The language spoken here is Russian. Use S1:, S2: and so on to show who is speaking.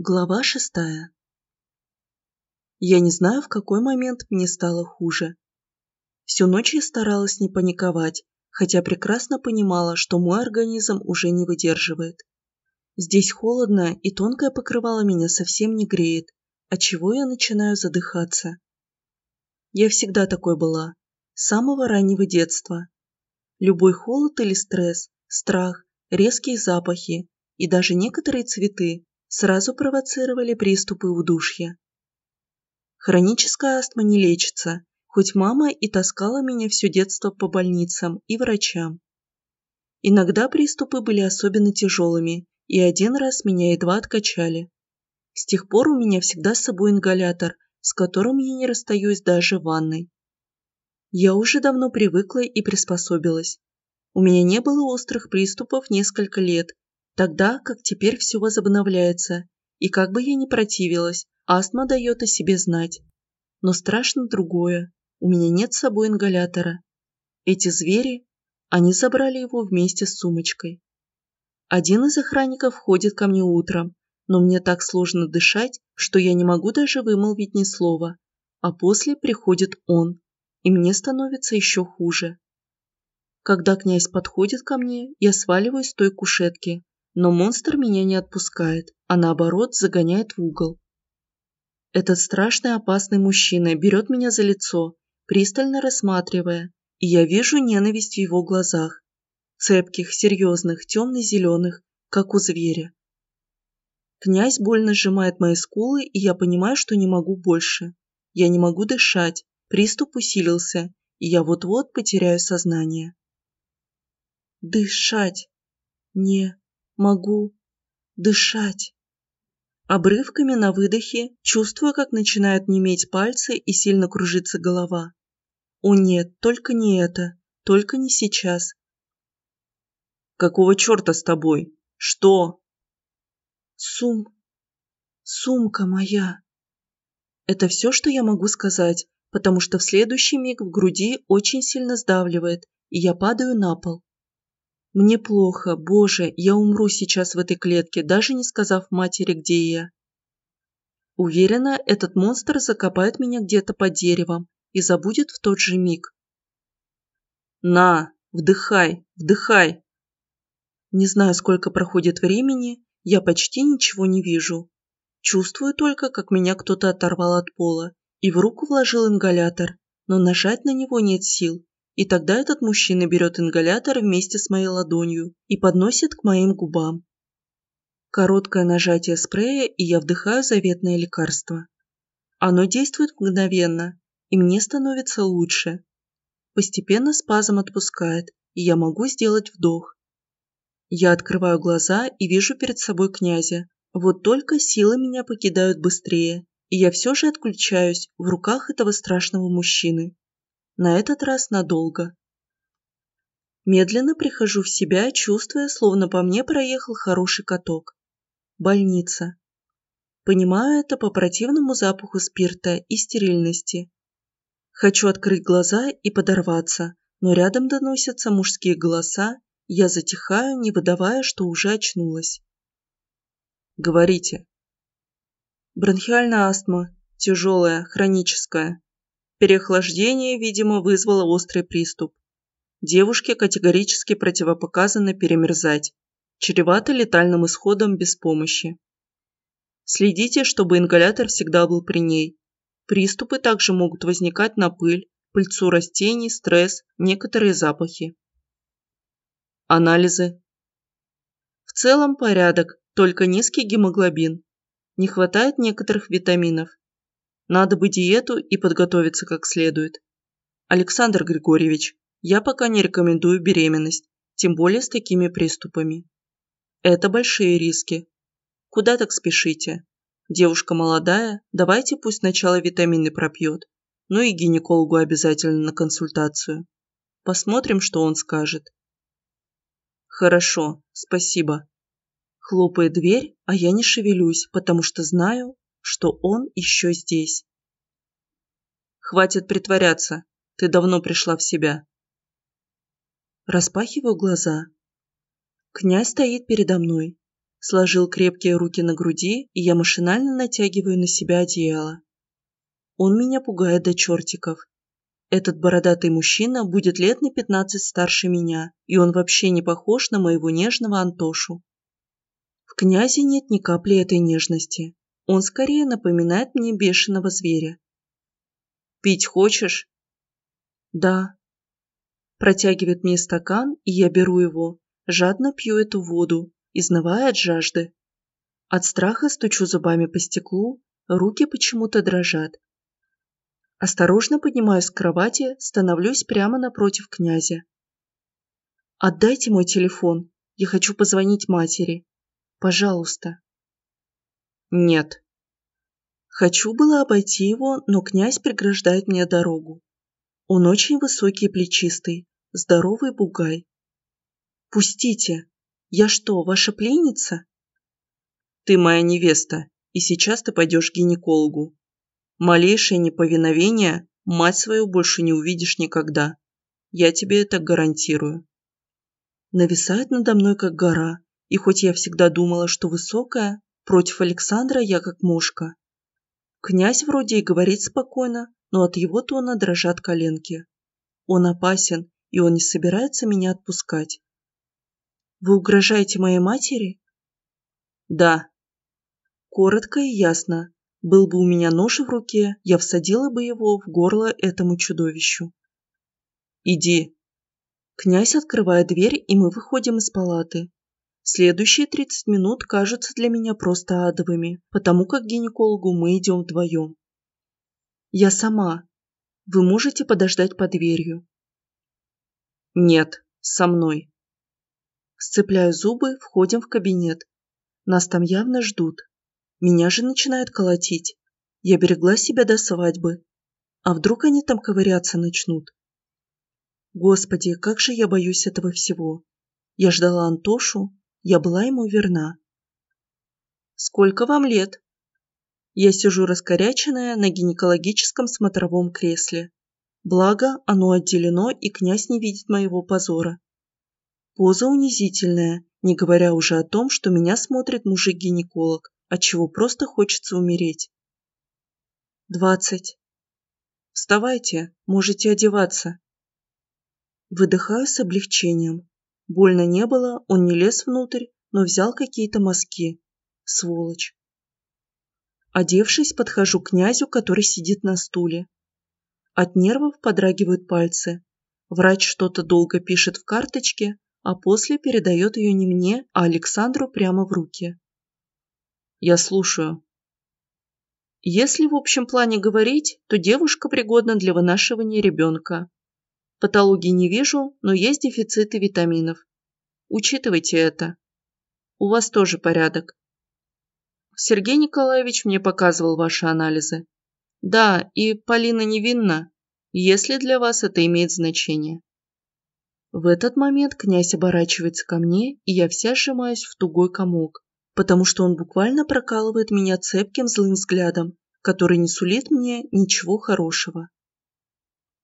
S1: Глава шестая. Я не знаю, в какой момент мне стало хуже. Всю ночь я старалась не паниковать, хотя прекрасно понимала, что мой организм уже не выдерживает. Здесь холодно, и тонкое покрывало меня совсем не греет, отчего я начинаю задыхаться. Я всегда такой была, с самого раннего детства. Любой холод или стресс, страх, резкие запахи и даже некоторые цветы сразу провоцировали приступы удушья. Хроническая астма не лечится, хоть мама и таскала меня все детство по больницам и врачам. Иногда приступы были особенно тяжелыми, и один раз меня едва откачали. С тех пор у меня всегда с собой ингалятор, с которым я не расстаюсь даже в ванной. Я уже давно привыкла и приспособилась. У меня не было острых приступов несколько лет, Тогда, как теперь все возобновляется, и как бы я ни противилась, астма дает о себе знать. Но страшно другое, у меня нет с собой ингалятора. Эти звери, они забрали его вместе с сумочкой. Один из охранников ходит ко мне утром, но мне так сложно дышать, что я не могу даже вымолвить ни слова. А после приходит он, и мне становится еще хуже. Когда князь подходит ко мне, я сваливаюсь с той кушетки, но монстр меня не отпускает, а наоборот загоняет в угол. Этот страшный опасный мужчина берет меня за лицо, пристально рассматривая, и я вижу ненависть в его глазах. Цепких, серьезных, темно-зеленых, как у зверя. Князь больно сжимает мои скулы, и я понимаю, что не могу больше. Я не могу дышать, приступ усилился, и я вот-вот потеряю сознание. Дышать. Не могу дышать. Обрывками на выдохе чувствую, как начинают неметь пальцы и сильно кружится голова. О нет, только не это, только не сейчас.
S2: Какого черта с тобой? Что?
S1: Сум... Сумка моя. Это все, что я могу сказать, потому что в следующий миг в груди очень сильно сдавливает, и я падаю на пол. Мне плохо, боже, я умру сейчас в этой клетке, даже не сказав матери, где я. Уверена, этот монстр закопает меня где-то под деревом и забудет в тот же миг.
S2: На, вдыхай, вдыхай.
S1: Не знаю, сколько проходит времени, я почти ничего не вижу. Чувствую только, как меня кто-то оторвал от пола и в руку вложил ингалятор, но нажать на него нет сил, и тогда этот мужчина берет ингалятор вместе с моей ладонью и подносит к моим губам. Короткое нажатие спрея, и я вдыхаю заветное лекарство. Оно действует мгновенно, и мне становится лучше. Постепенно спазм отпускает, и я могу сделать вдох. Я открываю глаза и вижу перед собой князя. Вот только силы меня покидают быстрее, и я все же отключаюсь в руках этого страшного мужчины на этот раз надолго. Медленно прихожу в себя, чувствуя, словно по мне проехал хороший каток. Больница. Понимаю это по противному запаху спирта и стерильности. Хочу открыть глаза и подорваться, но рядом доносятся мужские голоса, я затихаю, не выдавая, что уже очнулась.
S2: Говорите.
S1: Бронхиальная астма, тяжелая, хроническая. Переохлаждение, видимо, вызвало острый приступ. Девушке категорически противопоказано перемерзать. Чревато летальным исходом без помощи. Следите, чтобы ингалятор всегда был при ней. Приступы также могут возникать на пыль, пыльцу растений, стресс, некоторые запахи.
S2: Анализы.
S1: В целом порядок, только низкий гемоглобин. Не хватает некоторых витаминов. Надо бы диету и подготовиться как следует. Александр Григорьевич, я пока не рекомендую беременность, тем более с такими приступами. Это большие риски. Куда так спешите? Девушка молодая, давайте пусть сначала витамины пропьет. Ну и гинекологу обязательно на консультацию. Посмотрим, что он скажет.
S2: Хорошо, спасибо.
S1: Хлопает дверь, а я не шевелюсь, потому что знаю, что он еще здесь.
S2: Хватит притворяться, ты давно пришла в себя.
S1: Распахиваю глаза. Князь стоит передо мной. сложил крепкие руки на груди, и я машинально натягиваю на себя одеяло. Он меня пугает до чертиков. Этот бородатый мужчина будет лет на 15 старше меня, и он вообще не похож на моего нежного Антошу. В князе нет ни капли этой нежности. Он скорее напоминает мне бешеного зверя. «Пить хочешь?» «Да». Протягивает мне стакан, и я беру его, жадно пью эту воду, изнывая от жажды. От страха стучу зубами по стеклу, руки почему-то дрожат. Осторожно поднимаюсь с кровати, становлюсь прямо напротив князя. «Отдайте мой телефон, я хочу позвонить матери. Пожалуйста». «Нет». Хочу было обойти его, но князь преграждает мне дорогу. Он очень высокий и плечистый, здоровый бугай. «Пустите! Я что, ваша пленница?» «Ты моя невеста, и сейчас ты пойдешь к гинекологу. Малейшее неповиновение мать свою больше не увидишь никогда. Я тебе это гарантирую». Нависает надо мной как гора, и хоть я всегда думала, что высокая, против Александра я как мушка. Князь вроде и говорит спокойно, но от его тона дрожат коленки. Он опасен, и он не собирается меня отпускать. Вы угрожаете моей матери? Да. Коротко и ясно. Был бы у меня нож в руке, я всадила бы его в горло этому чудовищу. Иди. Князь открывает дверь, и мы выходим из палаты. Следующие 30 минут кажутся для меня просто адовыми, потому как к гинекологу мы идем вдвоем. Я сама. Вы можете подождать под дверью. Нет, со мной. Сцепляю зубы, входим в кабинет. Нас там явно ждут. Меня же начинает колотить. Я берегла себя до свадьбы. А вдруг они там ковыряться начнут? Господи, как же я боюсь этого всего. Я ждала Антошу, я была ему верна. «Сколько вам лет?» Я сижу раскоряченная на гинекологическом смотровом кресле. Благо, оно отделено, и князь не видит моего позора. Поза унизительная, не говоря уже о том, что меня смотрит мужик-гинеколог, отчего просто хочется умереть. «Двадцать. Вставайте, можете одеваться». Выдыхаю с облегчением. Больно не было, он не лез внутрь, но взял какие-то мазки. Сволочь. Одевшись, подхожу к князю, который сидит на стуле. От нервов подрагивают пальцы. Врач что-то долго пишет в карточке, а после передает ее не мне, а Александру прямо в руки. Я слушаю. Если в общем плане говорить, то девушка пригодна для вынашивания ребенка. Патологии не вижу, но есть дефициты витаминов. Учитывайте это. У вас тоже порядок. Сергей Николаевич мне показывал ваши анализы. Да, и Полина невинна, если для вас это имеет значение. В этот момент князь оборачивается ко мне, и я вся сжимаюсь в тугой комок, потому что он буквально прокалывает меня цепким злым взглядом, который не сулит мне ничего хорошего.